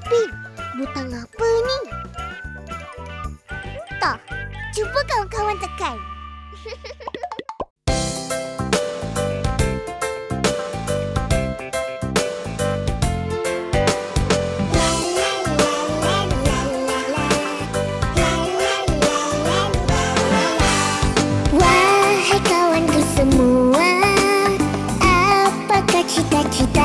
Ipin, butang apa ni? Entah. Cuba kawan-kawan tekan. Cita-cita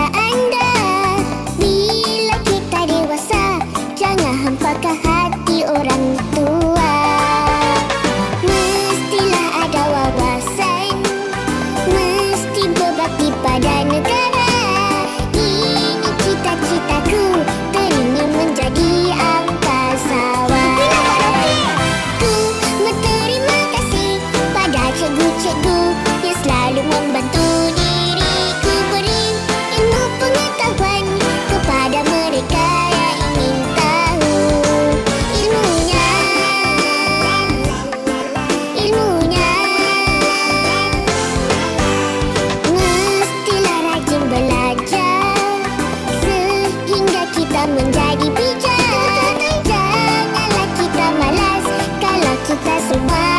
Hampakan hati orang tua. Mestilah ada wawasan. Mesti berbakti pada negara. Ini cita-citaku Teringin menjadi angkasawan. Ku berterima kasih pada cikgu-cikgu yang selalu membantu menjadi bijak. Janganlah kita malas. Kalau kita semua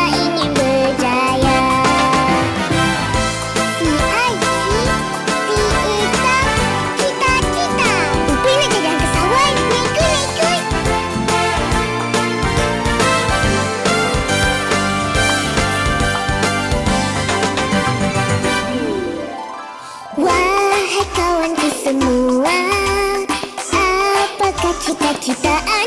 Apakah cita-cita anda? Bila